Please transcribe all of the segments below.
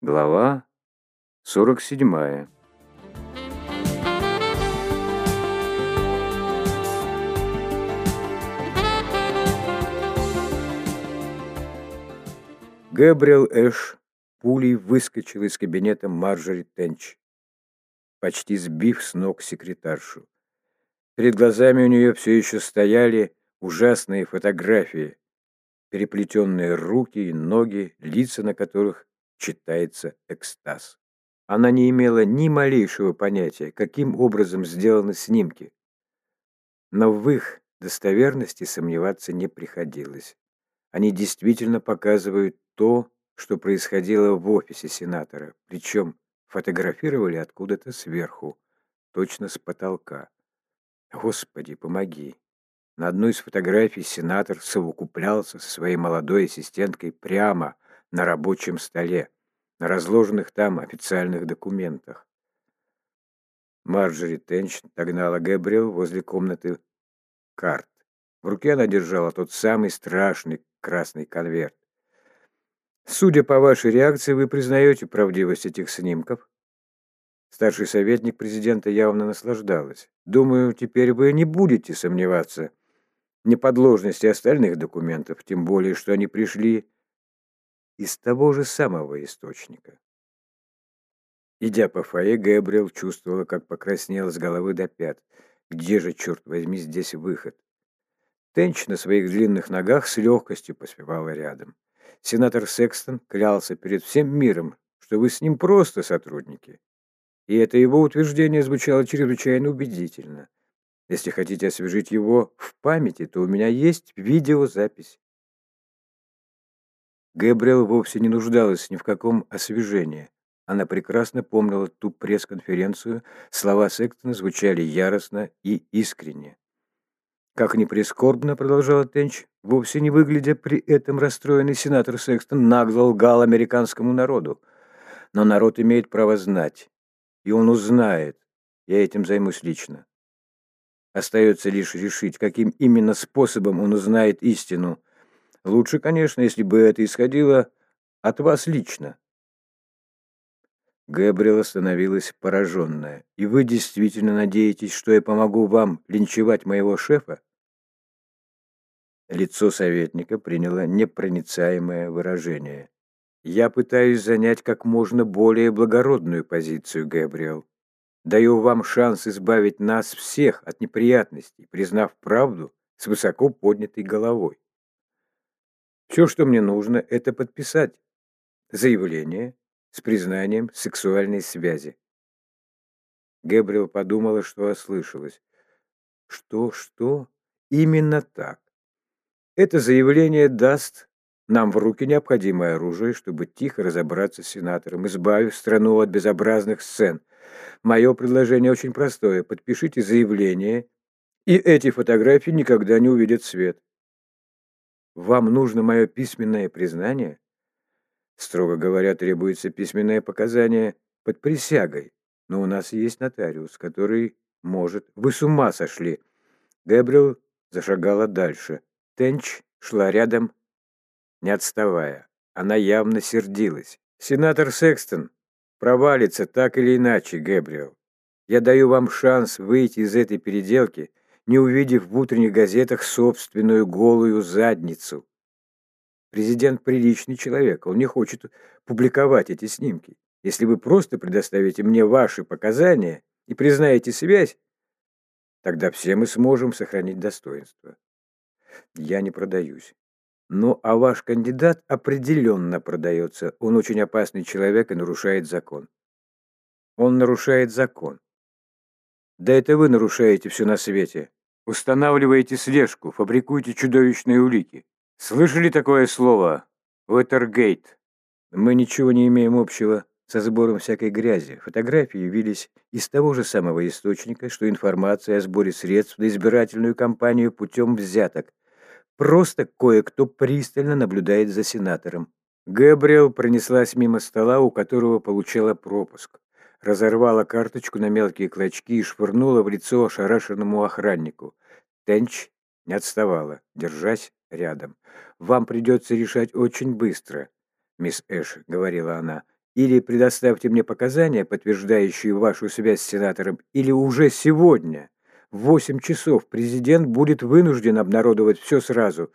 Глава 47. Гэбриэл Эш пулей выскочил из кабинета Марджори Тенч, почти сбив с ног секретаршу. Перед глазами у нее все еще стояли ужасные фотографии, переплетенные руки и ноги, лица на которых читается экстаз. Она не имела ни малейшего понятия, каким образом сделаны снимки. Но в их достоверности сомневаться не приходилось. Они действительно показывают то, что происходило в офисе сенатора, причем фотографировали откуда-то сверху, точно с потолка. Господи, помоги. На одной из фотографий сенатор совокуплялся со своей молодой ассистенткой прямо на рабочем столе, на разложенных там официальных документах. Марджори Тенч догнала Гэбриэл возле комнаты карт. В руке она держала тот самый страшный красный конверт. «Судя по вашей реакции, вы признаете правдивость этих снимков?» Старший советник президента явно наслаждалась. «Думаю, теперь вы не будете сомневаться в неподложности остальных документов, тем более, что они пришли из того же самого источника. Идя по фойе, Гэбриэл чувствовала, как покраснела с головы до пят. Где же, черт возьми, здесь выход? Тенч на своих длинных ногах с легкостью поспевала рядом. Сенатор Секстон клялся перед всем миром, что вы с ним просто сотрудники. И это его утверждение звучало чрезвычайно убедительно. Если хотите освежить его в памяти, то у меня есть видеозапись. Гэбриэл вовсе не нуждалась ни в каком освежении. Она прекрасно помнила ту пресс-конференцию, слова Сектона звучали яростно и искренне. Как ни прискорбно, продолжала Тенч, вовсе не выглядя при этом расстроенный сенатор Секстон нагло лгал американскому народу. Но народ имеет право знать, и он узнает. Я этим займусь лично. Остается лишь решить, каким именно способом он узнает истину, Лучше, конечно, если бы это исходило от вас лично. Гэбриэл остановилась пораженная. «И вы действительно надеетесь, что я помогу вам линчевать моего шефа?» Лицо советника приняло непроницаемое выражение. «Я пытаюсь занять как можно более благородную позицию, Гэбриэл. Даю вам шанс избавить нас всех от неприятностей, признав правду с высоко поднятой головой. Все, что мне нужно, это подписать заявление с признанием сексуальной связи. Гэбриэл подумала, что ослышалась. Что, что? Именно так. Это заявление даст нам в руки необходимое оружие, чтобы тихо разобраться с сенатором, избавив страну от безобразных сцен. Мое предложение очень простое. Подпишите заявление, и эти фотографии никогда не увидят свет. Вам нужно мое письменное признание? Строго говоря, требуется письменное показание под присягой. Но у нас есть нотариус, который может... Вы с ума сошли. Гэбриэл зашагала дальше. Тенч шла рядом, не отставая. Она явно сердилась. «Сенатор Секстон провалится так или иначе, Гэбриэл. Я даю вам шанс выйти из этой переделки не увидев в утренних газетах собственную голую задницу. Президент приличный человек, он не хочет публиковать эти снимки. Если вы просто предоставите мне ваши показания и признаете связь, тогда все мы сможем сохранить достоинство. Я не продаюсь. Ну, а ваш кандидат определенно продается. Он очень опасный человек и нарушает закон. Он нарушает закон. Да это вы нарушаете все на свете. Устанавливаете слежку, фабрикуете чудовищные улики. Слышали такое слово? Уэтергейт. Мы ничего не имеем общего со сбором всякой грязи. Фотографии явились из того же самого источника, что информация о сборе средств на избирательную кампанию путем взяток. Просто кое-кто пристально наблюдает за сенатором. Гэбриэл пронеслась мимо стола, у которого получала пропуск разорвала карточку на мелкие клочки и швырнула в лицо ошарашенному охраннику. Тенч не отставала, держась рядом. «Вам придется решать очень быстро, мисс Эш», — говорила она. Или предоставьте мне показания, подтверждающие вашу связь с сенатором, или уже сегодня, в восемь часов, президент будет вынужден обнародовать все сразу.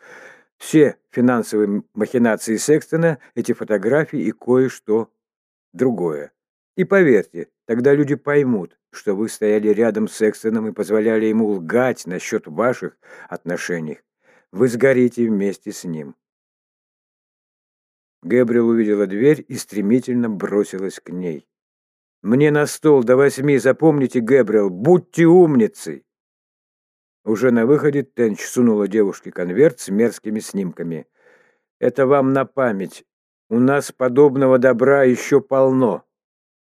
Все финансовые махинации Секстона, эти фотографии и кое-что другое. И поверьте, тогда люди поймут, что вы стояли рядом с Секстоном и позволяли ему лгать насчет ваших отношений. Вы сгорите вместе с ним. Гэбриэл увидела дверь и стремительно бросилась к ней. «Мне на стол до восьми, запомните, Гэбриэл, будьте умницей!» Уже на выходе Тенч сунула девушке конверт с мерзкими снимками. «Это вам на память. У нас подобного добра еще полно».